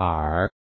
耳